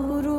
olur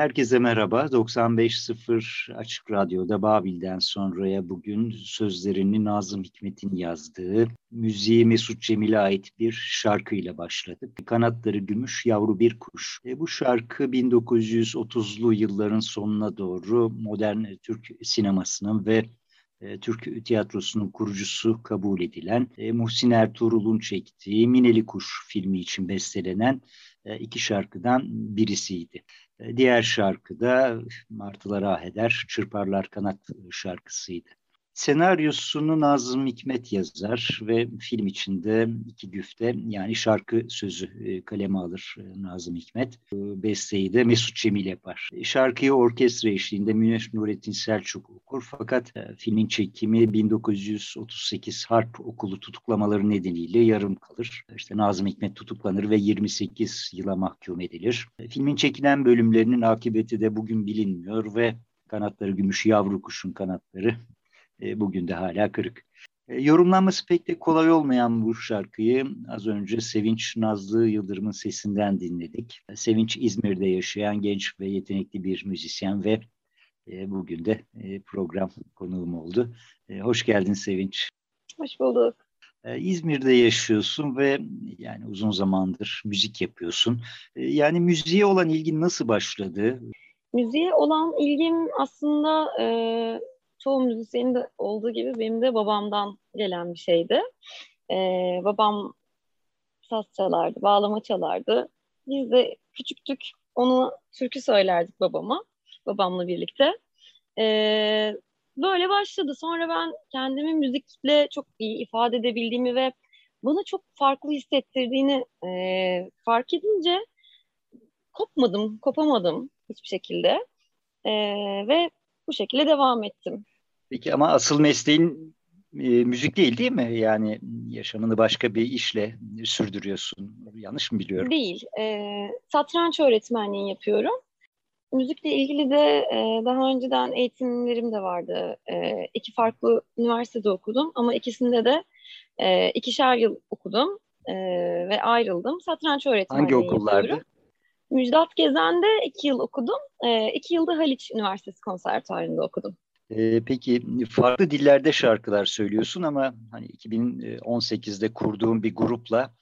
Herkese merhaba. 95.0 Açık Radyo'da Babil'den sonraya bugün sözlerini Nazım Hikmet'in yazdığı, müziği Mesut Cemil'e ait bir şarkıyla başladık. Kanatları gümüş, yavru bir kuş. E, bu şarkı 1930'lu yılların sonuna doğru modern Türk sinemasının ve e, Türk tiyatrosunun kurucusu kabul edilen e, Muhsin Ertuğrul'un çektiği Mineli Kuş filmi için bestelenen e, iki şarkıdan birisiydi. Diğer şarkı da Martılar Ah Eder, Çırparlar Kanat şarkısıydı. Senaryosunu Nazım Hikmet yazar ve film içinde iki güfte yani şarkı sözü e, kaleme alır e, Nazım Hikmet. Besteyi de Mesut Cemil yapar. Şarkıyı orkestra eşliğinde Münir Nurettin Selçuk okur fakat filmin çekimi 1938 Harp Okulu tutuklamaları nedeniyle yarım kalır. İşte Nazım Hikmet tutuklanır ve 28 yıla mahkum edilir. Filmin çekilen bölümlerinin akıbeti de bugün bilinmiyor ve kanatları gümüş yavru kuşun kanatları e, bugün de hala kırık. E, yorumlanması pek de kolay olmayan bu şarkıyı az önce Sevinç Nazlı Yıldırım'ın sesinden dinledik. Sevinç İzmir'de yaşayan genç ve yetenekli bir müzisyen ve e, bugün de e, program konuğum oldu. Hoş geldin Sevinç. Hoş bulduk. İzmir'de yaşıyorsun ve yani uzun zamandır müzik yapıyorsun. Yani müziğe olan ilgin nasıl başladı? Müziğe olan ilgim aslında e, çoğu müzisyenin de olduğu gibi benim de babamdan gelen bir şeydi. Ee, babam saz çalardı, bağlama çalardı. Biz de küçüktük, onu türkü söylerdik babama, babamla birlikte. Ee, böyle başladı. Sonra ben kendimi müzikle çok iyi ifade edebildiğimi ve bana çok farklı hissettirdiğini e, fark edince kopmadım, kopamadım hiçbir şekilde. E, ve bu şekilde devam ettim. Peki ama asıl mesleğin e, müzik değil değil mi? Yani yaşamını başka bir işle sürdürüyorsun. Yanlış mı biliyorum? Değil. E, satranç öğretmenliği yapıyorum. Müzikle ilgili de e, daha önceden eğitimlerim de vardı. E, iki farklı üniversitede okudum ama ikisinde de e, ikişer yıl okudum e, ve ayrıldım. Satranç öğretmenliği Hangi okullardı? yapıyorum. Müjdat Gezen'de iki yıl okudum. E, iki yılda Haliç Üniversitesi Konservatuarı'nda okudum. Ee, peki farklı dillerde şarkılar söylüyorsun ama hani 2018'de kurduğun bir grupla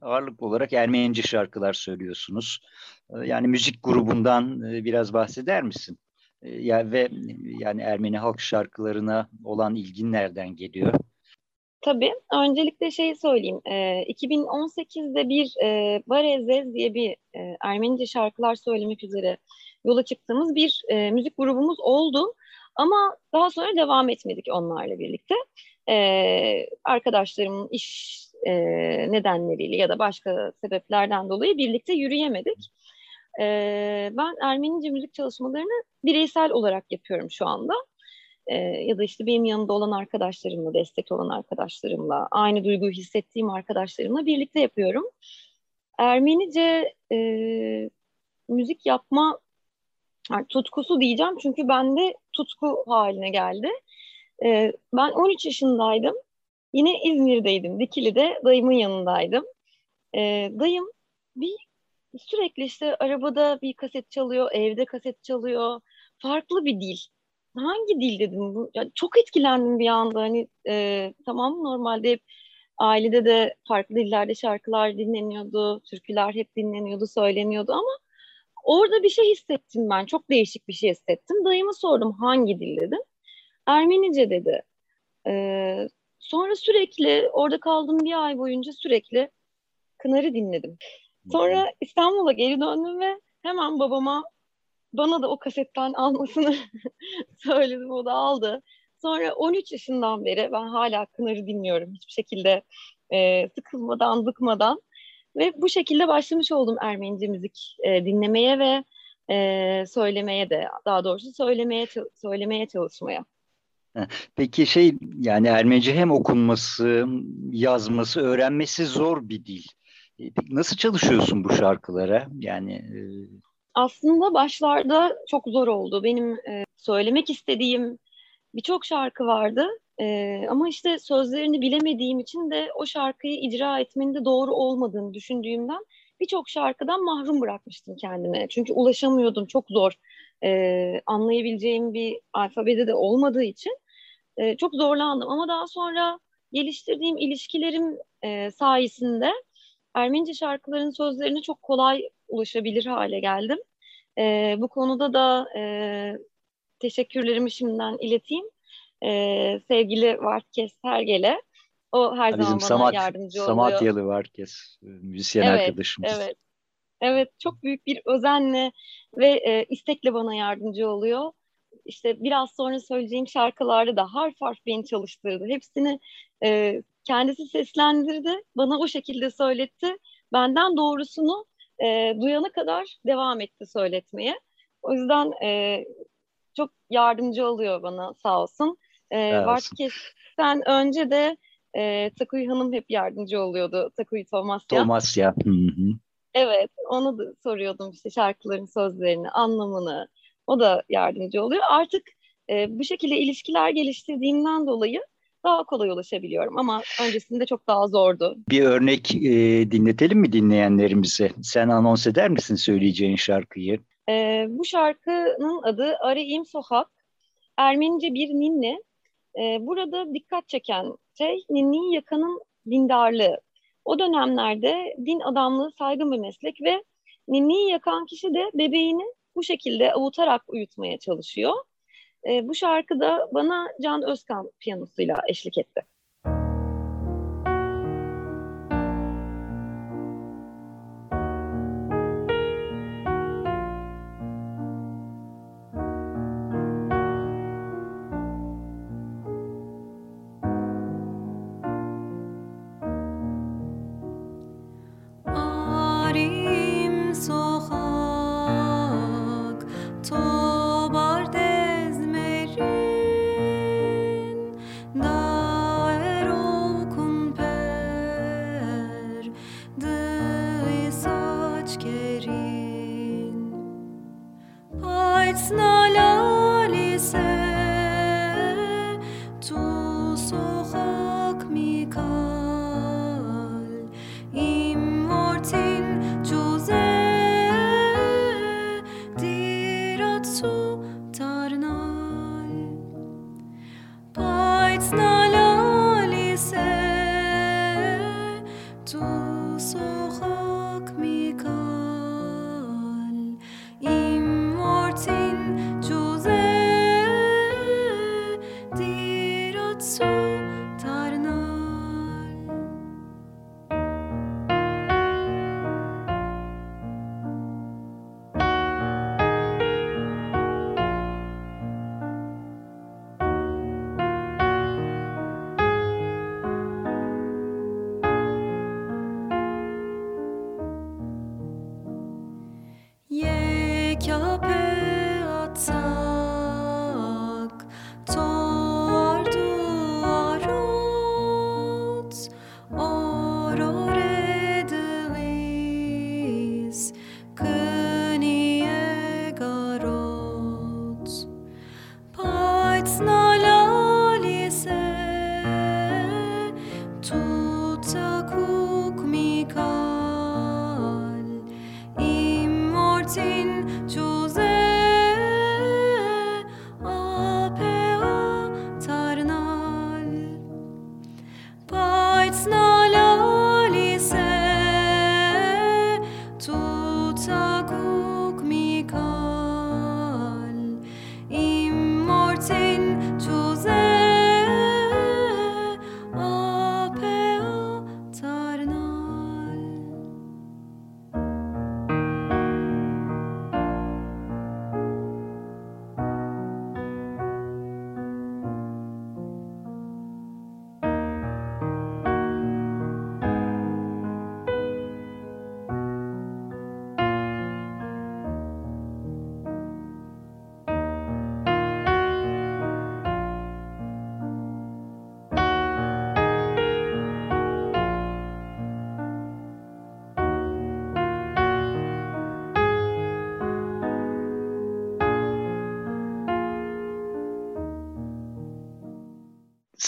ağırlıklı olarak Ermenice şarkılar söylüyorsunuz. Ee, yani müzik grubundan e, biraz bahseder misin? Ee, ya ve yani Ermeni halk şarkılarına olan ilgin nereden geliyor? Tabii. Öncelikle şey söyleyeyim. E, 2018'de bir e, Barezez diye bir e, Ermenice şarkılar söylemek üzere yola çıktığımız bir e, müzik grubumuz oldu. Ama daha sonra devam etmedik onlarla birlikte. Ee, arkadaşlarımın iş e, nedenleriyle ya da başka sebeplerden dolayı birlikte yürüyemedik. Ee, ben Ermenice müzik çalışmalarını bireysel olarak yapıyorum şu anda. Ee, ya da işte benim yanında olan arkadaşlarımla, destek olan arkadaşlarımla, aynı duyguyu hissettiğim arkadaşlarımla birlikte yapıyorum. Ermenice e, müzik yapma yani tutkusu diyeceğim çünkü bende tutku haline geldi. Ee, ben 13 yaşındaydım. Yine İzmir'deydim. Dikili'de dayımın yanındaydım. Ee, dayım bir sürekli işte arabada bir kaset çalıyor, evde kaset çalıyor. Farklı bir dil. Hangi dil dedim bu? Yani çok etkilendim bir anda. Hani e, tamam normalde hep ailede de farklı dillerde şarkılar dinleniyordu, türküler hep dinleniyordu, söyleniyordu ama Orada bir şey hissettim ben. Çok değişik bir şey hissettim. Dayıma sordum hangi dil dedim. Ermenice dedi. Ee, sonra sürekli orada kaldım bir ay boyunca sürekli Kınar'ı dinledim. Sonra İstanbul'a geri döndüm ve hemen babama bana da o kasetten almasını söyledim. O da aldı. Sonra 13 yaşından beri ben hala Kınar'ı dinliyorum. Hiçbir şekilde e, sıkılmadan, bıkmadan. Ve bu şekilde başlamış oldum Ermenice müzik e, dinlemeye ve e, söylemeye de daha doğrusu söylemeye söylemeye çalışmaya. Peki şey yani Ermenice hem okunması, yazması, öğrenmesi zor bir dil. E, nasıl çalışıyorsun bu şarkılara? Yani e... aslında başlarda çok zor oldu. Benim e, söylemek istediğim birçok şarkı vardı ee, ama işte sözlerini bilemediğim için de o şarkıyı icra etmenin de doğru olmadığını düşündüğümden birçok şarkıdan mahrum bırakmıştım kendime. Çünkü ulaşamıyordum çok zor e, anlayabileceğim bir alfabede de olmadığı için e, çok zorlandım. Ama daha sonra geliştirdiğim ilişkilerim e, sayesinde Ermenice şarkıların sözlerine çok kolay ulaşabilir hale geldim. E, bu konuda da e, teşekkürlerimi şimdiden ileteyim e, sevgili Vartkes Hergel'e. O her Bizim zaman bana Samat, yardımcı oluyor. Samatyalı Vartkes, e, müzisyen evet, arkadaşımız. Evet, evet. Çok büyük bir özenle ve e, istekle bana yardımcı oluyor. İşte biraz sonra söyleyeceğim şarkılarda da harf harf beni çalıştırdı. Hepsini e, kendisi seslendirdi. Bana o şekilde söyletti. Benden doğrusunu e, duyana kadar devam etti söyletmeye. O yüzden e, çok yardımcı oluyor bana sağ olsun. E, evet. Önce de e, Takuy Hanım hep yardımcı oluyordu. Takuy Tomasya. Tomasya. Hı hı. Evet, onu da soruyordum işte şarkıların sözlerini, anlamını. O da yardımcı oluyor. Artık e, bu şekilde ilişkiler geliştirdiğimden dolayı daha kolay ulaşabiliyorum ama öncesinde çok daha zordu. Bir örnek e, dinletelim mi dinleyenlerimize? Sen anons eder misin söyleyeceğin şarkıyı? E, bu şarkının adı Arayim Sokak. Ermenice bir ninni. E, burada dikkat çeken şey ninni yakanın dindarlığı. O dönemlerde din adamlığı saygın bir meslek ve ninniyi yakan kişi de bebeğini bu şekilde avutarak uyutmaya çalışıyor. E, bu şarkıda bana Can Özkan piyanosuyla eşlik etti.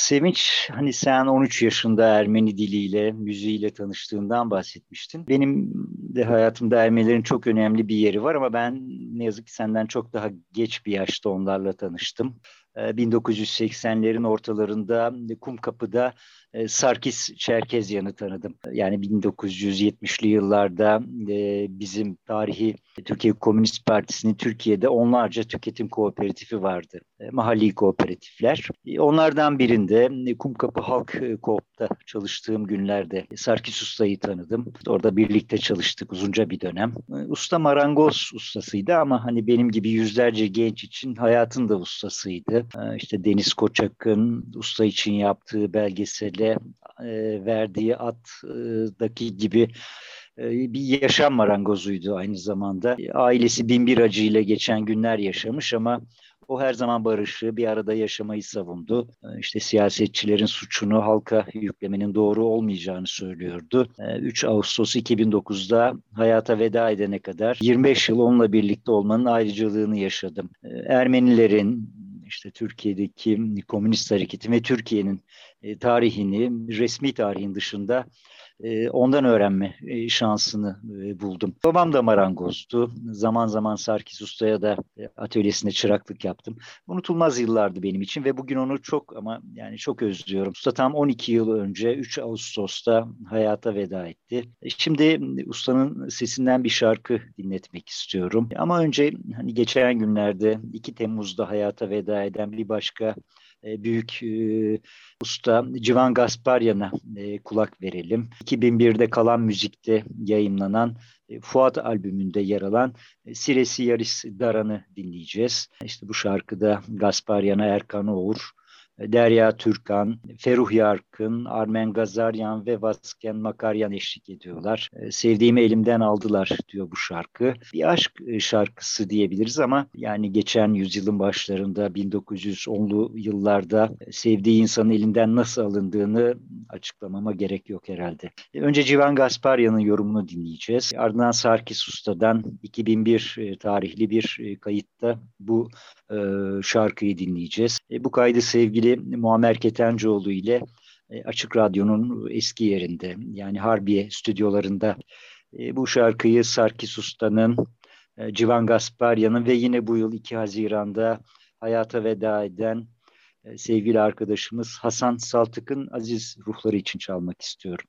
Sevinç hani sen 13 yaşında Ermeni diliyle, müziğiyle tanıştığından bahsetmiştin. Benim de hayatımda Ermenilerin çok önemli bir yeri var ama ben ne yazık ki senden çok daha geç bir yaşta onlarla tanıştım. 1980'lerin ortalarında Kumkapı'da Sarkis Çerkezyan'ı tanıdım. Yani 1970'li yıllarda e, bizim tarihi Türkiye Komünist Partisi'nin Türkiye'de onlarca tüketim kooperatifi vardı. E, mahalli kooperatifler. Onlardan birinde Kumkapı Halk Koop'ta çalıştığım günlerde Sarkis Usta'yı tanıdım. Orada birlikte çalıştık uzunca bir dönem. Usta marangoz ustasıydı ama hani benim gibi yüzlerce genç için hayatın da ustasıydı. İşte Deniz Koçak'ın usta için yaptığı belgeseli ile e, verdiği attaki gibi e, bir yaşam marangozuydu aynı zamanda. Ailesi bin bir acıyla geçen günler yaşamış ama o her zaman barışı, bir arada yaşamayı savundu. E, işte siyasetçilerin suçunu halka yüklemenin doğru olmayacağını söylüyordu. 3 Ağustos 2009'da hayata veda edene kadar 25 yıl onunla birlikte olmanın ayrıcalığını yaşadım. Ermenilerin, işte Türkiye'deki komünist hareketin ve Türkiye'nin e, tarihini resmi tarihin dışında e, ondan öğrenme e, şansını e, buldum. Babam da marangozdu. Zaman zaman Sarkis Usta'ya da atölyesinde çıraklık yaptım. Unutulmaz yıllardı benim için ve bugün onu çok ama yani çok özlüyorum. Usta tam 12 yıl önce 3 Ağustos'ta hayata veda etti. Şimdi ustanın sesinden bir şarkı dinletmek istiyorum. Ama önce hani geçen günlerde 2 Temmuz'da hayata veda eden bir başka büyük usta Civan Gasparyan'a e, kulak verelim. 2001'de Kalan Müzik'te yayınlanan e, Fuat albümünde yer alan e, Siresi Yaris Daran'ı dinleyeceğiz. İşte bu şarkıda Gasparyan'a Erkan Oğur, Derya Türkan, Feruh Yarkın, Armen Gazaryan ve Vasken Makaryan eşlik ediyorlar. Ee, sevdiğimi elimden aldılar diyor bu şarkı. Bir aşk e, şarkısı diyebiliriz ama yani geçen yüzyılın başlarında 1910'lu yıllarda sevdiği insanın elinden nasıl alındığını açıklamama gerek yok herhalde. E, önce Civan Gasparyan'ın yorumunu dinleyeceğiz. Ardından Sarkis Usta'dan 2001 e, tarihli bir kayıtta bu şarkıyı dinleyeceğiz. Bu kaydı sevgili sevgili Muammer Ketencoğlu ile e, Açık Radyo'nun eski yerinde yani Harbiye stüdyolarında e, bu şarkıyı Sarkis Usta'nın, e, Civan Gasparyan'ın ve yine bu yıl 2 Haziran'da hayata veda eden sevgili arkadaşımız Hasan Saltık'ın aziz ruhları için çalmak istiyorum.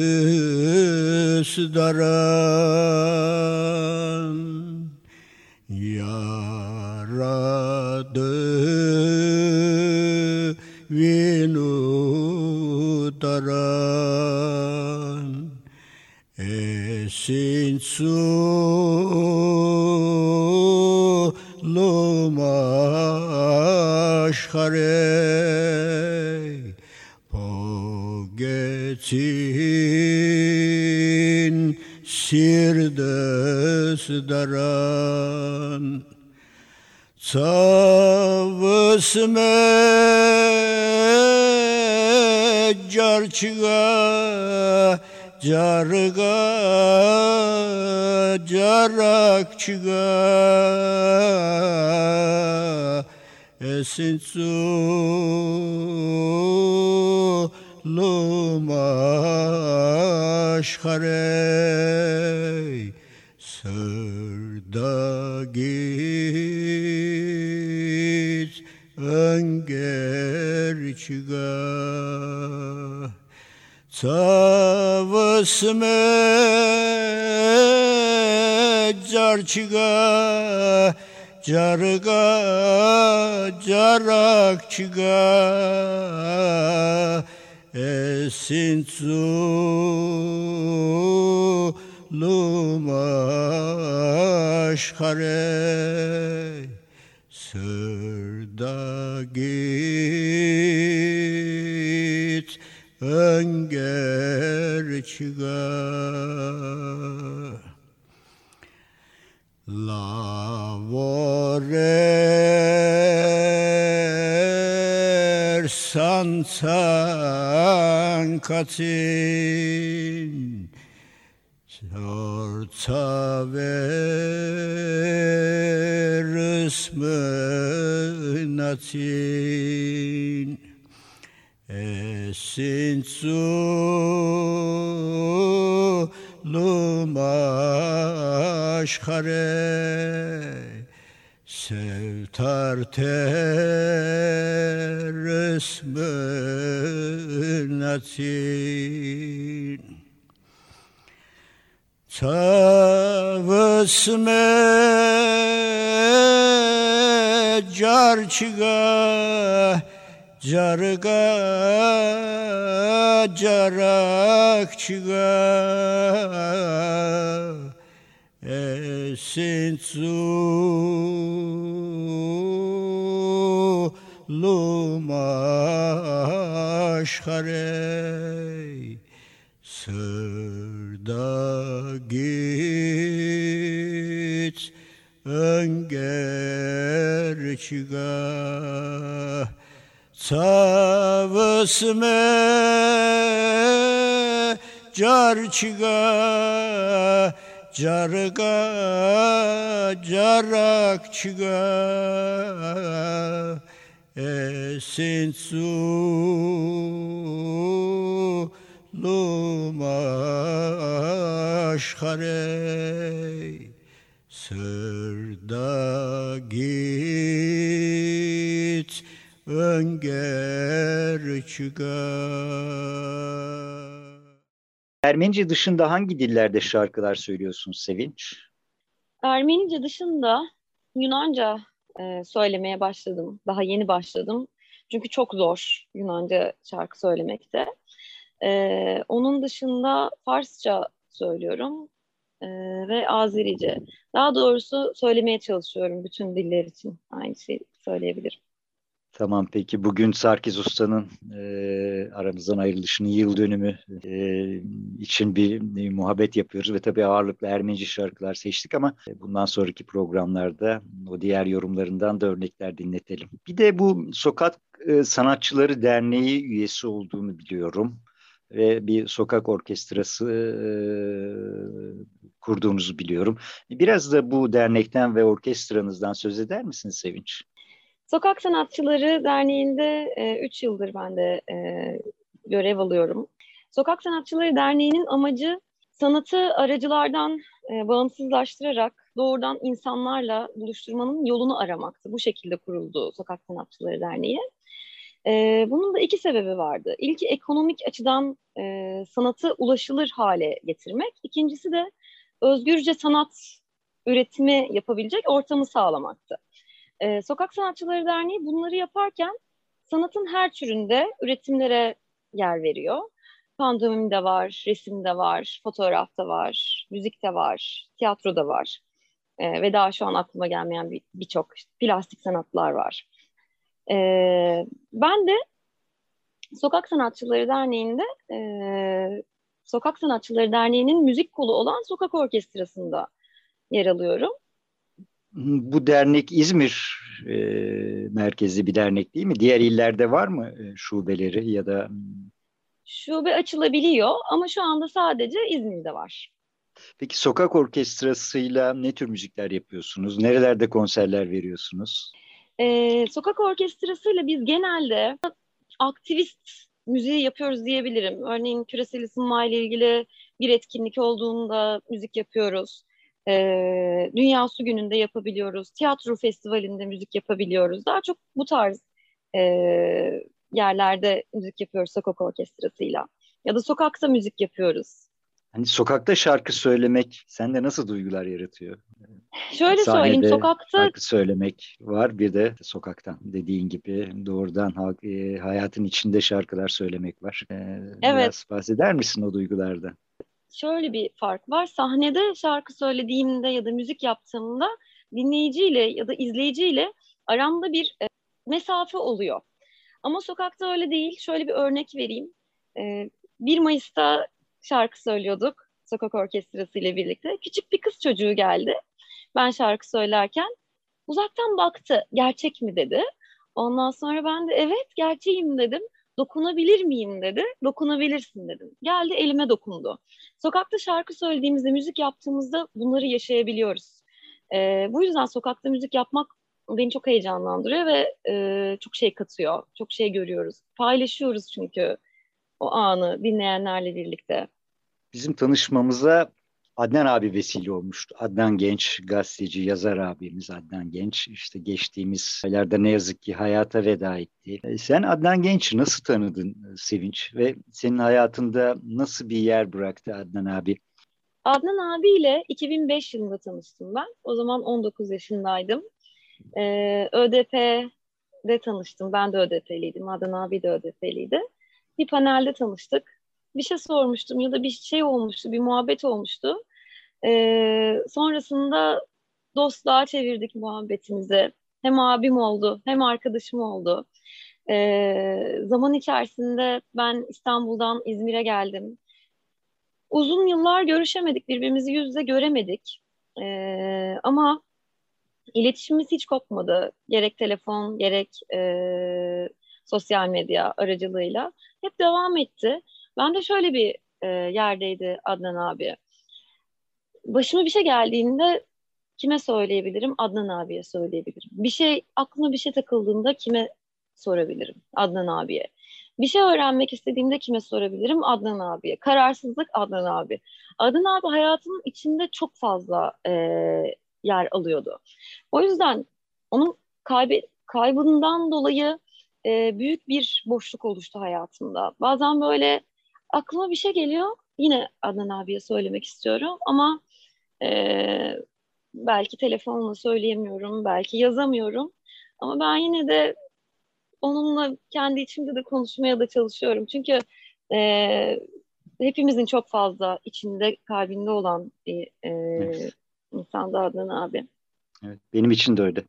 Yarısı daran yaradı vinu daran esin su lumaşhare pogetin sirdes daran. Savısme carçıga carga carakçıga esin su lumaşhare sırda git önger çıga Tavısme carçıga carga carakçıga esin su lumaşhare sırda git önger çıga Lavorer sansan katin Orta ver ısmınatin Esin su lumaşhare Sevtar ter ısmınatin Tavısme carçıga carga carakçıga esin su lumaşhare sırda git önger çıga Savısme carçıga carga carakçıga esin su lumaşhare sırda git önger çıkar. Ermenice dışında hangi dillerde şarkılar söylüyorsun Sevinç? Ermenice dışında Yunanca e, söylemeye başladım. Daha yeni başladım. Çünkü çok zor Yunanca şarkı söylemekte. E, onun dışında Farsça söylüyorum e, ve Azerice. Daha doğrusu söylemeye çalışıyorum bütün diller için. Aynı şeyi söyleyebilirim. Tamam peki bugün Sarkis Usta'nın e, aramızdan ayrılışının yıl dönümü e, için bir, bir muhabbet yapıyoruz ve tabii ağırlıklı Ermenice şarkılar seçtik ama bundan sonraki programlarda o diğer yorumlarından da örnekler dinletelim. Bir de bu Sokak e, Sanatçıları Derneği üyesi olduğunu biliyorum ve bir sokak orkestrası e, kurduğunuzu biliyorum. Biraz da bu dernekten ve orkestranızdan söz eder misiniz Sevinç? Sokak Sanatçıları Derneği'nde 3 e, yıldır ben de e, görev alıyorum. Sokak Sanatçıları Derneği'nin amacı sanatı aracılardan e, bağımsızlaştırarak doğrudan insanlarla buluşturmanın yolunu aramaktı. Bu şekilde kuruldu Sokak Sanatçıları Derneği. E, bunun da iki sebebi vardı. İlki ekonomik açıdan e, sanatı ulaşılır hale getirmek. İkincisi de özgürce sanat üretimi yapabilecek ortamı sağlamaktı. E, Sokak Sanatçıları Derneği bunları yaparken sanatın her türünde üretimlere yer veriyor. Pandomim var, resim de var, fotoğraf da var, müzik de var, tiyatro da var. E, ve daha şu an aklıma gelmeyen birçok bir işte, plastik sanatlar var. E, ben de Sokak Sanatçıları Derneği'nde e, Sokak Sanatçıları Derneği'nin müzik kolu olan Sokak Orkestrası'nda yer alıyorum. Bu dernek İzmir e, merkezli bir dernek değil mi? Diğer illerde var mı e, şubeleri ya da? Şube açılabiliyor ama şu anda sadece İzmir'de var. Peki sokak orkestrasıyla ne tür müzikler yapıyorsunuz? Nerelerde konserler veriyorsunuz? Ee, sokak orkestrasıyla biz genelde aktivist müziği yapıyoruz diyebilirim. Örneğin küresel ısınma ile ilgili bir etkinlik olduğunda müzik yapıyoruz. Ee, Dünya Su Günü'nde yapabiliyoruz. Tiyatro festivalinde müzik yapabiliyoruz. Daha çok bu tarz e, yerlerde müzik yapıyoruz sokak orkestrasıyla. Ya da sokakta müzik yapıyoruz. Hani sokakta şarkı söylemek sende nasıl duygular yaratıyor? Şöyle Sahnede söyleyeyim, sokakta şarkı söylemek var, bir de sokaktan dediğin gibi doğrudan e, hayatın içinde şarkılar söylemek var. E, evet. Biraz bahseder misin o duygulardan? Şöyle bir fark var. Sahnede şarkı söylediğimde ya da müzik yaptığımda dinleyiciyle ya da izleyiciyle aramda bir e, mesafe oluyor. Ama sokakta öyle değil. Şöyle bir örnek vereyim. E, 1 Mayıs'ta şarkı söylüyorduk sokak orkestrası ile birlikte. Küçük bir kız çocuğu geldi. Ben şarkı söylerken uzaktan baktı. Gerçek mi dedi. Ondan sonra ben de evet gerçeğim dedim. Dokunabilir miyim dedi. Dokunabilirsin dedim. Geldi elime dokundu. Sokakta şarkı söylediğimizde, müzik yaptığımızda bunları yaşayabiliyoruz. Ee, bu yüzden sokakta müzik yapmak beni çok heyecanlandırıyor ve e, çok şey katıyor. Çok şey görüyoruz. Paylaşıyoruz çünkü o anı dinleyenlerle birlikte. Bizim tanışmamıza Adnan abi vesile olmuştu. Adnan Genç, gazeteci, yazar abimiz Adnan Genç. işte geçtiğimiz aylarda ne yazık ki hayata veda etti. E, sen Adnan Genç'i nasıl tanıdın e, Sevinç? Ve senin hayatında nasıl bir yer bıraktı Adnan abi? Adnan abiyle 2005 yılında tanıştım ben. O zaman 19 yaşındaydım. Ee, ÖDP'de tanıştım. Ben de ÖDP'liydim. Adnan abi de ÖDP'liydi. Bir panelde tanıştık. Bir şey sormuştum ya da bir şey olmuştu, bir muhabbet olmuştu. Ee, sonrasında dostluğa çevirdik muhabbetimizi. Hem abim oldu, hem arkadaşım oldu. Ee, zaman içerisinde ben İstanbul'dan İzmir'e geldim. Uzun yıllar görüşemedik, birbirimizi yüzde göremedik. Ee, ama iletişimimiz hiç kopmadı. Gerek telefon, gerek e, sosyal medya aracılığıyla. Hep devam etti. Ben de şöyle bir e, yerdeydi Adnan abi. Başıma bir şey geldiğinde kime söyleyebilirim? Adnan abiye söyleyebilirim. Bir şey aklıma bir şey takıldığında kime sorabilirim? Adnan abiye. Bir şey öğrenmek istediğimde kime sorabilirim? Adnan abiye. Kararsızlık Adnan abi. Adnan abi hayatımın içinde çok fazla e, yer alıyordu. O yüzden onun kaybı, kaybından dolayı e, büyük bir boşluk oluştu hayatımda. Bazen böyle aklıma bir şey geliyor. Yine Adnan abiye söylemek istiyorum ama e, belki telefonla söyleyemiyorum, belki yazamıyorum. Ama ben yine de onunla kendi içimde de konuşmaya da çalışıyorum. Çünkü e, hepimizin çok fazla içinde, kalbinde olan bir e, evet. insan Adnan abi. Evet, benim için de öyle.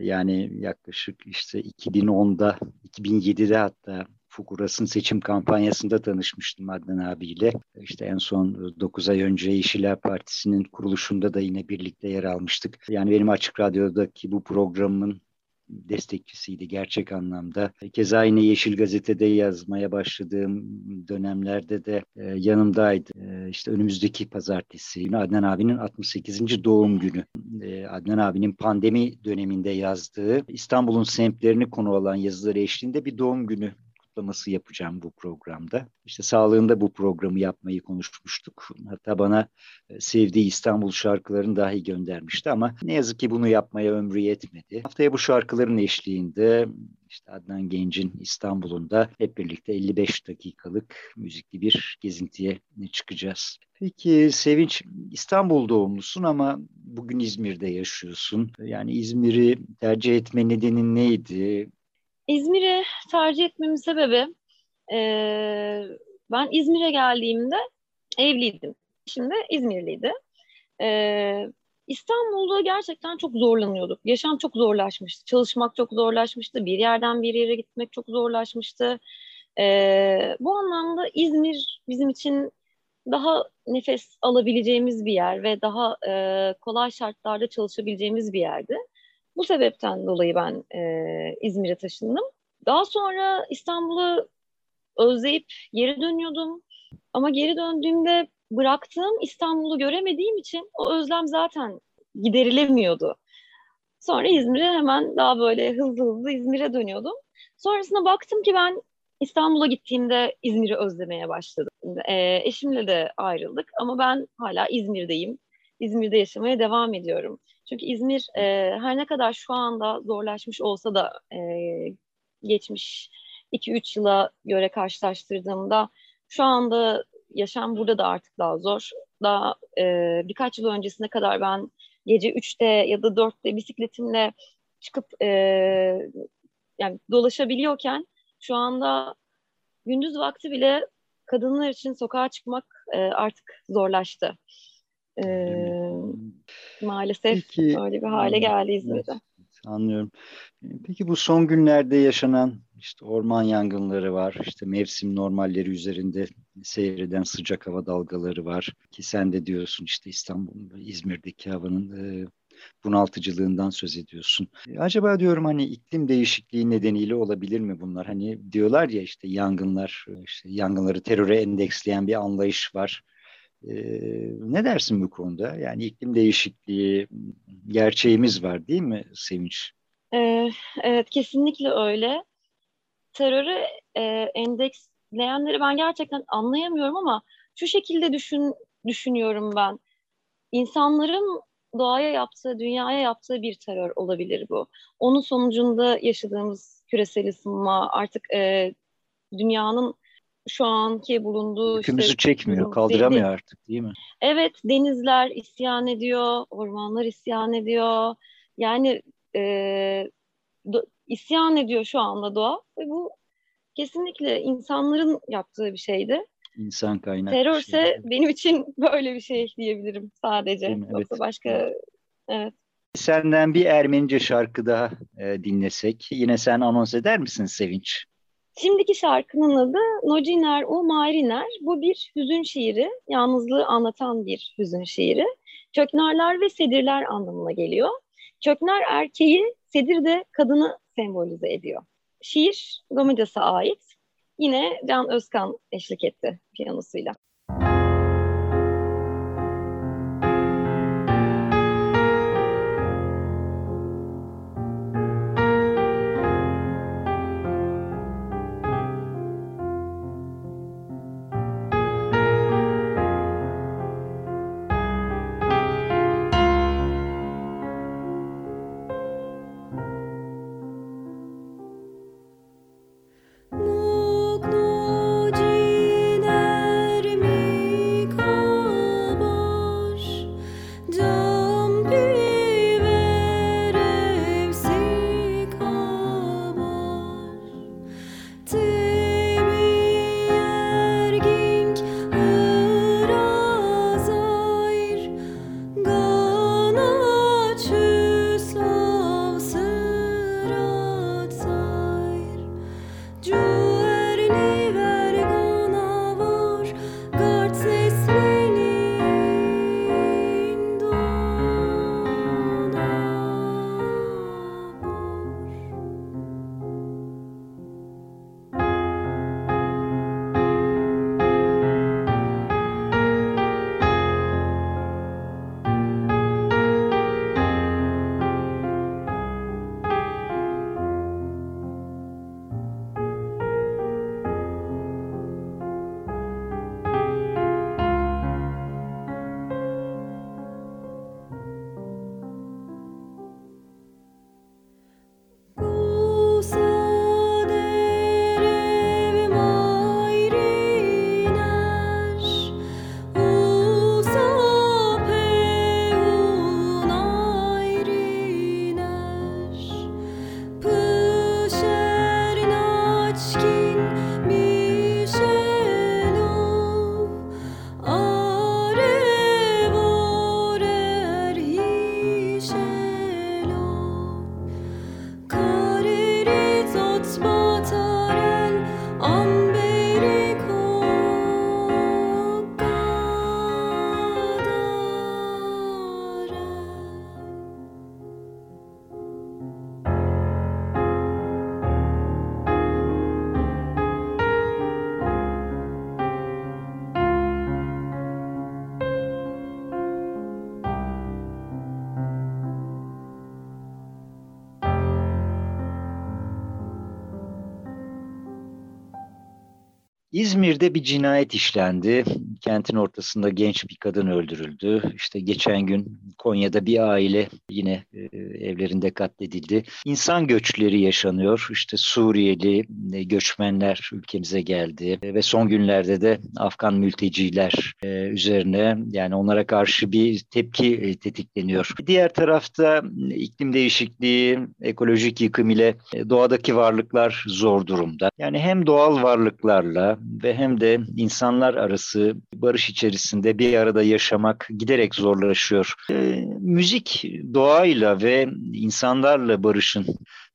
Yani yaklaşık işte 2010'da, 2007'de hatta Fukuras'ın seçim kampanyasında tanışmıştım Adnan abiyle. İşte en son 9 ay önce Yeşiller Partisi'nin kuruluşunda da yine birlikte yer almıştık. Yani benim Açık Radyo'daki bu programın destekçisiydi gerçek anlamda. Keza yine Yeşil Gazete'de yazmaya başladığım dönemlerde de e, yanımdaydı. E, işte önümüzdeki pazartesi Adnan abinin 68. doğum günü. E, Adnan abinin pandemi döneminde yazdığı İstanbul'un semtlerini konu alan yazıları eşliğinde bir doğum günü kutlaması yapacağım bu programda. İşte sağlığında bu programı yapmayı konuşmuştuk. Hatta bana e, sevdiği İstanbul şarkılarını dahi göndermişti ama ne yazık ki bunu yapmaya ömrü yetmedi. Haftaya bu şarkıların eşliğinde işte Adnan Genç'in İstanbul'unda hep birlikte 55 dakikalık müzikli bir gezintiye çıkacağız. Peki Sevinç, İstanbul doğumlusun ama bugün İzmir'de yaşıyorsun. Yani İzmir'i tercih etme nedenin neydi? İzmir'i tercih etmemin sebebi e, ben İzmir'e geldiğimde evliydim. Şimdi İzmirliydi. E, İstanbul'da gerçekten çok zorlanıyorduk. Yaşam çok zorlaşmıştı. Çalışmak çok zorlaşmıştı. Bir yerden bir yere gitmek çok zorlaşmıştı. E, bu anlamda İzmir bizim için daha nefes alabileceğimiz bir yer ve daha e, kolay şartlarda çalışabileceğimiz bir yerdi. Bu sebepten dolayı ben e, İzmir'e taşındım. Daha sonra İstanbul'u özleyip geri dönüyordum. Ama geri döndüğümde bıraktığım İstanbul'u göremediğim için o özlem zaten giderilemiyordu. Sonra İzmir'e hemen daha böyle hızlı hızlı İzmir'e dönüyordum. Sonrasında baktım ki ben İstanbul'a gittiğimde İzmir'i özlemeye başladım. E, eşimle de ayrıldık ama ben hala İzmir'deyim. İzmir'de yaşamaya devam ediyorum. Çünkü İzmir e, her ne kadar şu anda zorlaşmış olsa da e, geçmiş 2-3 yıla göre karşılaştırdığımda şu anda yaşam burada da artık daha zor. Daha e, birkaç yıl öncesine kadar ben gece 3'te ya da 4'te bisikletimle çıkıp e, yani dolaşabiliyorken şu anda gündüz vakti bile kadınlar için sokağa çıkmak e, artık zorlaştı. E, maalesef Peki, öyle bir hale geldi İzmir'de. Anlıyorum. Peki bu son günlerde yaşanan işte orman yangınları var, işte mevsim normalleri üzerinde seyreden sıcak hava dalgaları var. Ki sen de diyorsun işte İstanbul, İzmir'deki havanın e, bunaltıcılığından söz ediyorsun. E, acaba diyorum hani iklim değişikliği nedeniyle olabilir mi bunlar? Hani diyorlar ya işte yangınlar, işte yangınları teröre endeksleyen bir anlayış var. Ee, ne dersin bu konuda? Yani iklim değişikliği gerçeğimiz var değil mi Sevinç? Ee, evet kesinlikle öyle. Terörü e, endeksleyenleri ben gerçekten anlayamıyorum ama şu şekilde düşün düşünüyorum ben. İnsanların doğaya yaptığı, dünyaya yaptığı bir terör olabilir bu. Onun sonucunda yaşadığımız küresel ısınma artık e, dünyanın şu anki bulunduğu... Yükümüzü işte, çekmiyor, kaldıramıyor deniz, artık değil mi? Evet, denizler isyan ediyor, ormanlar isyan ediyor. Yani e, do, isyan ediyor şu anda doğa ve bu kesinlikle insanların yaptığı bir şeydi. İnsan kaynaklı. Terörse şey. benim için böyle bir şey diyebilirim sadece. Evet. Yoksa başka evet. Senden bir Ermenice şarkı daha e, dinlesek. Yine sen anons eder misin Sevinç? Şimdiki şarkının adı Nociner U Mariner. Bu bir hüzün şiiri, yalnızlığı anlatan bir hüzün şiiri. Köknarlar ve sedirler anlamına geliyor. Köknar erkeği, sedir de kadını sembolize ediyor. Şiir Gomidas'a ait. Yine Can Özkan eşlik etti piyanosuyla. İzmir'de bir cinayet işlendi. Kentin ortasında genç bir kadın öldürüldü. İşte geçen gün Konya'da bir aile yine e, evlerinde katledildi. İnsan göçleri yaşanıyor. İşte Suriyeli e, göçmenler ülkemize geldi e, ve son günlerde de Afgan mülteciler üzerine yani onlara karşı bir tepki tetikleniyor. Diğer tarafta iklim değişikliği, ekolojik yıkım ile doğadaki varlıklar zor durumda. Yani hem doğal varlıklarla ve hem de insanlar arası barış içerisinde bir arada yaşamak giderek zorlaşıyor. E, müzik doğayla ve insanlarla barışın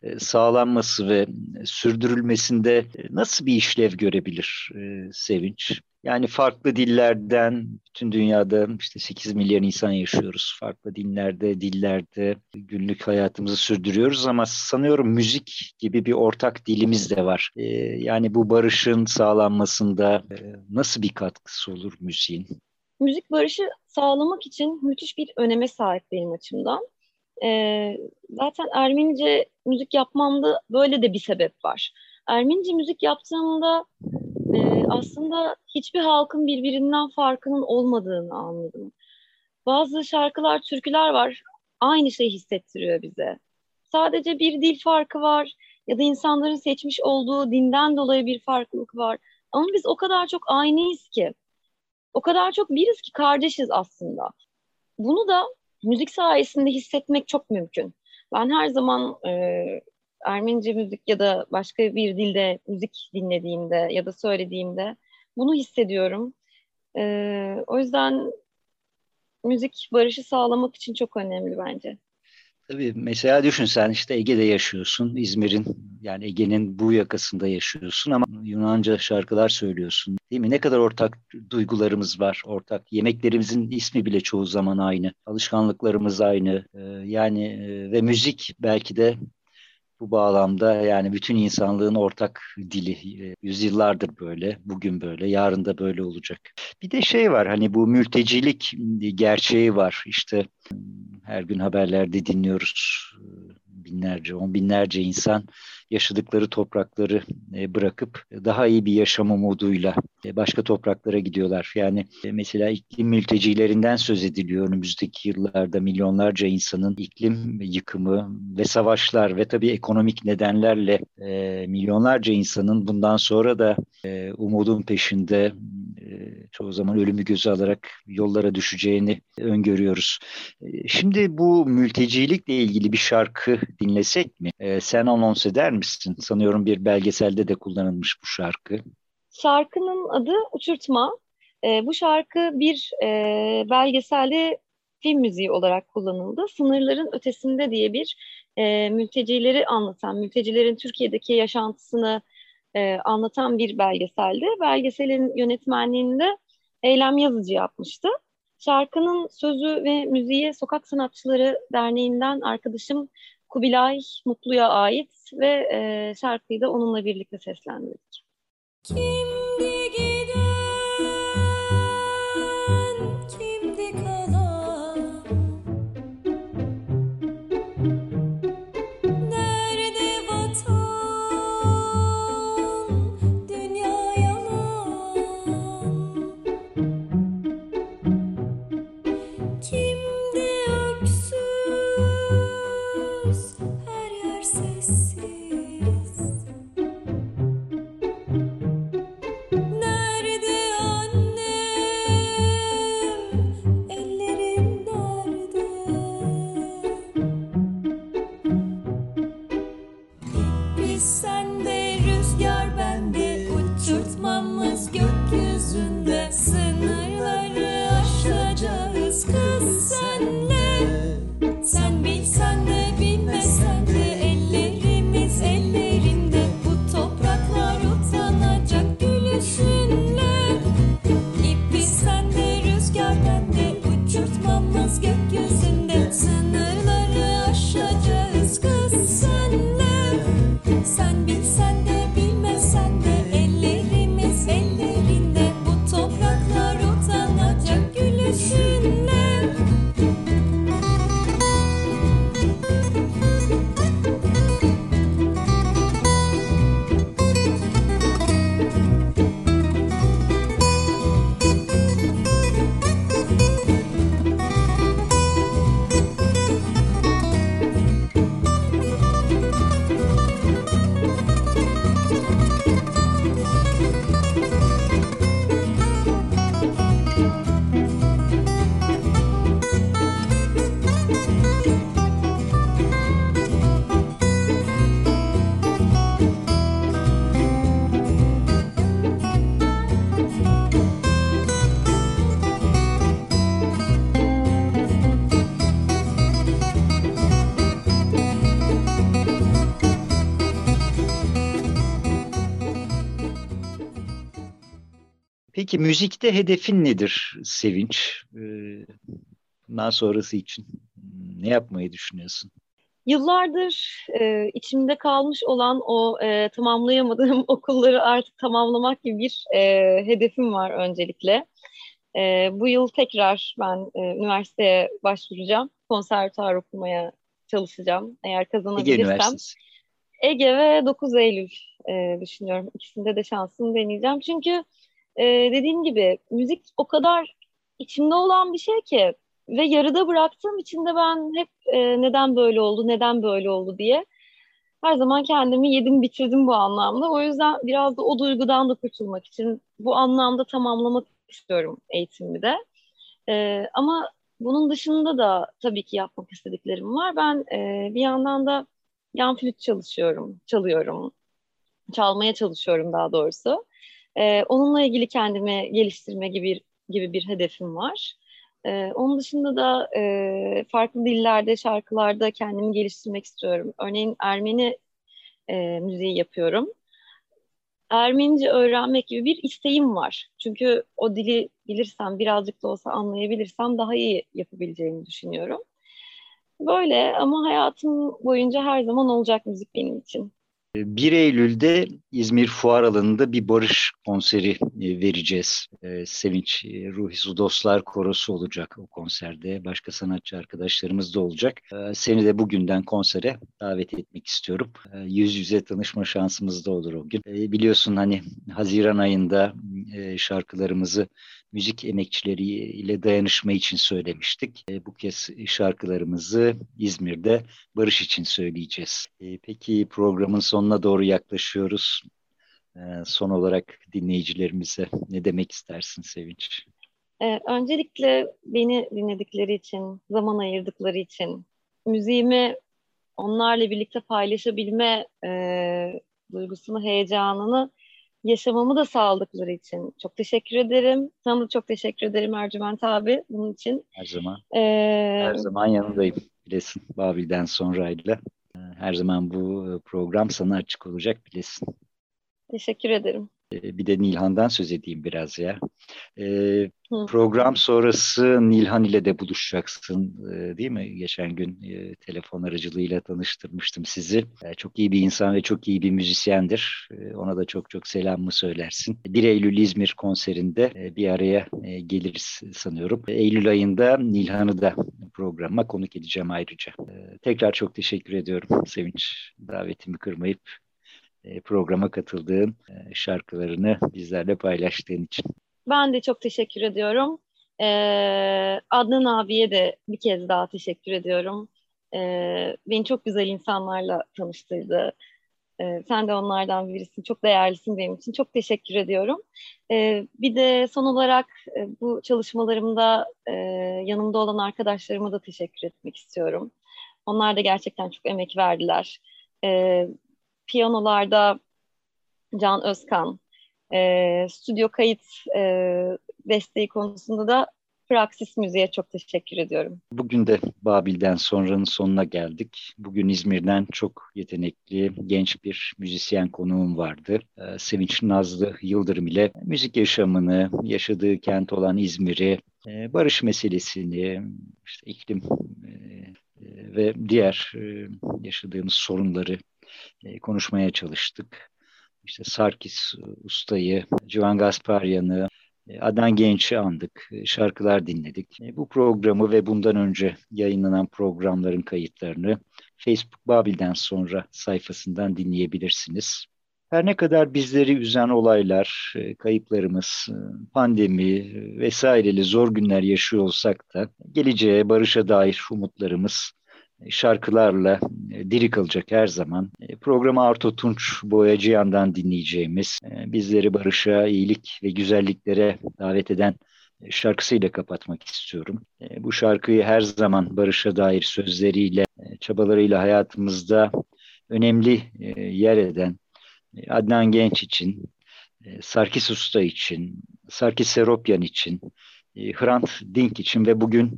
e, sağlanması ve sürdürülmesinde nasıl bir işlev görebilir e, Sevinç? Yani farklı dillerden bütün dünyada işte 8 milyar insan yaşıyoruz. Farklı dinlerde, dillerde günlük hayatımızı sürdürüyoruz ama sanıyorum müzik gibi bir ortak dilimiz de var. Ee, yani bu barışın sağlanmasında e, nasıl bir katkısı olur müziğin? Müzik barışı sağlamak için müthiş bir öneme sahip benim açımdan. Ee, zaten Ermenice müzik yapmamda böyle de bir sebep var. Ermenice müzik yaptığımda e, aslında hiçbir halkın birbirinden farkının olmadığını anladım. Bazı şarkılar, türküler var. Aynı şeyi hissettiriyor bize. Sadece bir dil farkı var ya da insanların seçmiş olduğu dinden dolayı bir farklılık var. Ama biz o kadar çok aynıyız ki. O kadar çok biriz ki kardeşiz aslında. Bunu da müzik sayesinde hissetmek çok mümkün. Ben her zaman e, Ermenice müzik ya da başka bir dilde müzik dinlediğimde ya da söylediğimde bunu hissediyorum. Ee, o yüzden müzik barışı sağlamak için çok önemli bence. Tabii mesela düşün sen işte Ege'de yaşıyorsun, İzmir'in yani Ege'nin bu yakasında yaşıyorsun ama Yunanca şarkılar söylüyorsun. Değil mi? Ne kadar ortak duygularımız var, ortak. Yemeklerimizin ismi bile çoğu zaman aynı. Alışkanlıklarımız aynı. Ee, yani e, ve müzik belki de bu bağlamda yani bütün insanlığın ortak dili. E, yüzyıllardır böyle, bugün böyle, yarın da böyle olacak. Bir de şey var hani bu mültecilik gerçeği var. İşte her gün haberlerde dinliyoruz binlerce, on binlerce insan yaşadıkları toprakları e, bırakıp daha iyi bir yaşam umuduyla e, başka topraklara gidiyorlar. Yani e, mesela iklim mültecilerinden söz ediliyor önümüzdeki yıllarda milyonlarca insanın iklim yıkımı ve savaşlar ve tabii ekonomik nedenlerle milyonlarca insanın bundan sonra da umudun peşinde çoğu zaman ölümü göze alarak yollara düşeceğini öngörüyoruz. Şimdi bu mültecilikle ilgili bir şarkı dinlesek mi? Sen anons eder misin? Sanıyorum bir belgeselde de kullanılmış bu şarkı. Şarkının adı Uçurtma. E, bu şarkı bir e, belgeselde film müziği olarak kullanıldı. Sınırların Ötesinde diye bir e, mültecileri anlatan, mültecilerin Türkiye'deki yaşantısını e, anlatan bir belgeseldi. Belgeselin yönetmenliğinde Eylem Yazıcı yapmıştı. Şarkının sözü ve müziği Sokak Sanatçıları Derneği'nden arkadaşım Kubilay Mutlu'ya ait ve e, şarkıyı da onunla birlikte seslendirdik. Kimdi Peki müzikte hedefin nedir Sevinç? Bundan sonrası için ne yapmayı düşünüyorsun? Yıllardır e, içimde kalmış olan o e, tamamlayamadığım okulları artık tamamlamak gibi bir e, hedefim var öncelikle. E, bu yıl tekrar ben e, üniversiteye başvuracağım. Konservatuar okumaya çalışacağım eğer kazanabilirsem. Ege. Ege ve 9 Eylül e, düşünüyorum. İkisinde de şansımı deneyeceğim. Çünkü e, dediğim gibi müzik o kadar içimde olan bir şey ki ve yarıda bıraktığım için de ben hep e, neden böyle oldu, neden böyle oldu diye her zaman kendimi yedim bitirdim bu anlamda. O yüzden biraz da o duygudan da kurtulmak için bu anlamda tamamlamak istiyorum eğitimi de. E, ama bunun dışında da tabii ki yapmak istediklerim var. Ben e, bir yandan da yan flüt çalışıyorum, çalıyorum. Çalmaya çalışıyorum daha doğrusu. E, onunla ilgili kendimi geliştirme gibi gibi bir hedefim var. Ee, onun dışında da e, farklı dillerde, şarkılarda kendimi geliştirmek istiyorum. Örneğin Ermeni e, müziği yapıyorum. Ermenice öğrenmek gibi bir isteğim var. Çünkü o dili bilirsem, birazcık da olsa anlayabilirsem daha iyi yapabileceğimi düşünüyorum. Böyle ama hayatım boyunca her zaman olacak müzik benim için. 1 Eylül'de İzmir Fuar Alanı'nda bir barış konseri e, vereceğiz. E, Sevinç e, Ruhi Dostlar Korosu olacak o konserde. Başka sanatçı arkadaşlarımız da olacak. Seni de bugünden konsere davet etmek istiyorum. Yüz yüze tanışma şansımız da olur o gün. Biliyorsun hani Haziran ayında şarkılarımızı müzik emekçileriyle dayanışma için söylemiştik. Bu kez şarkılarımızı İzmir'de barış için söyleyeceğiz. Peki programın sonuna doğru yaklaşıyoruz. E, son olarak dinleyicilerimize ne demek istersin Sevinç? Ee, öncelikle beni dinledikleri için, zaman ayırdıkları için, müziğimi onlarla birlikte paylaşabilme e, duygusunu, heyecanını yaşamamı da sağladıkları için çok teşekkür ederim. Sana da çok teşekkür ederim Ercüment abi bunun için. Her zaman. Ee, her zaman yanındayım bilesin Babil'den sonrayla. Her zaman bu program sana açık olacak bilesin. Teşekkür ederim. Ee, bir de Nilhan'dan söz edeyim biraz ya. Ee, program sonrası Nilhan ile de buluşacaksın e, değil mi? Geçen gün e, telefon aracılığıyla tanıştırmıştım sizi. E, çok iyi bir insan ve çok iyi bir müzisyendir. E, ona da çok çok selamımı söylersin. 1 Eylül İzmir konserinde e, bir araya e, geliriz sanıyorum. Eylül ayında Nilhan'ı da programa konuk edeceğim ayrıca. E, tekrar çok teşekkür ediyorum Sevinç. Davetimi kırmayıp e, programa katıldığın, e, şarkılarını bizlerle paylaştığın için. Ben de çok teşekkür ediyorum. Ee, Adnan abiye de bir kez daha teşekkür ediyorum. Beni çok güzel insanlarla tanıştırdı. Sen de onlardan birisin. Çok değerlisin benim için. Çok teşekkür ediyorum. Bir de son olarak e, bu çalışmalarımda e, yanımda olan arkadaşlarıma da teşekkür etmek istiyorum. Onlar da gerçekten çok emek verdiler. Piyanolarda Can Özkan, e, stüdyo kayıt e, desteği konusunda da Praksis Müziğe çok teşekkür ediyorum. Bugün de Babil'den sonranın sonuna geldik. Bugün İzmir'den çok yetenekli genç bir müzisyen konuğum vardı. Ee, Sevinç Nazlı Yıldırım ile müzik yaşamını, yaşadığı kent olan İzmir'i, e, barış meselesini, işte iklim e, e, ve diğer yaşadığımız sorunları e, konuşmaya çalıştık. İşte Sarkis Usta'yı, Civan Gasparyan'ı, e, Adnan Genç'i andık, e, şarkılar dinledik. Bu programı ve bundan önce yayınlanan programların kayıtlarını Facebook Babil'den sonra sayfasından dinleyebilirsiniz. Her ne kadar bizleri üzen olaylar, kayıplarımız, pandemi vesaireli zor günler yaşıyor olsak da geleceğe, barışa dair umutlarımız şarkılarla e, diri kalacak her zaman. E, programı Arto Tunç Boyacıyan'dan dinleyeceğimiz, e, bizleri barışa, iyilik ve güzelliklere davet eden şarkısıyla kapatmak istiyorum. Bu şarkıyı her zaman barışa dair sözleriyle, çabalarıyla hayatımızda önemli yer eden Adnan Genç için, Sarkis Usta için, Sarkis Seropyan için, Hrant Dink için ve bugün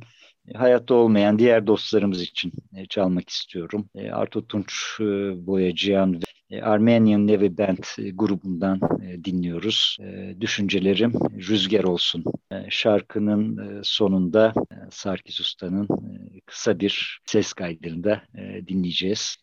hayatta olmayan diğer dostlarımız için çalmak istiyorum. Arto Tunç Boyacıyan ve Armenian Nevi Band grubundan dinliyoruz. Düşüncelerim rüzgar olsun. Şarkının sonunda Sarkis Usta'nın kısa bir ses kaydını dinleyeceğiz.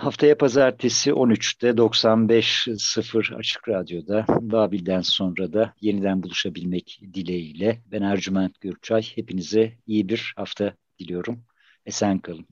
Haftaya pazartesi 13'te 95.0 Açık Radyo'da Babil'den sonra da yeniden buluşabilmek dileğiyle ben Ercüment Gürçay. Hepinize iyi bir hafta diliyorum. Esen kalın.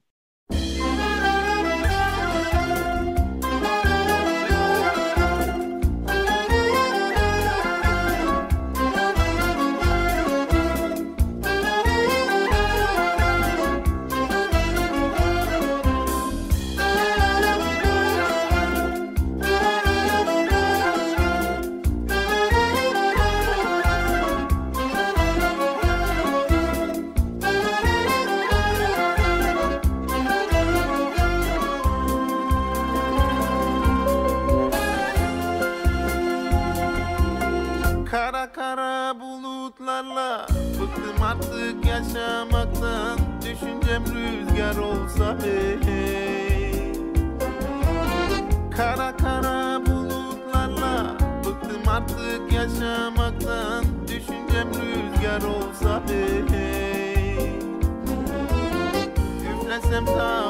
them down.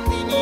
Nandini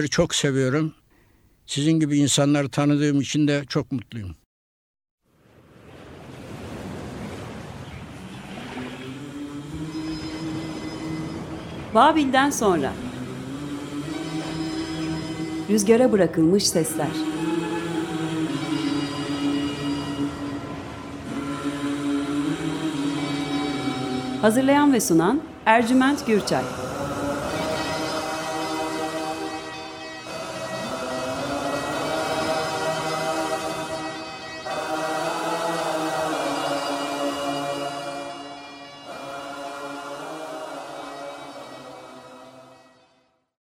Sizleri çok seviyorum. Sizin gibi insanları tanıdığım için de çok mutluyum. Babil'den sonra. Rüzgara bırakılmış sesler. Hazırlayan ve sunan Ercüment Gürçay.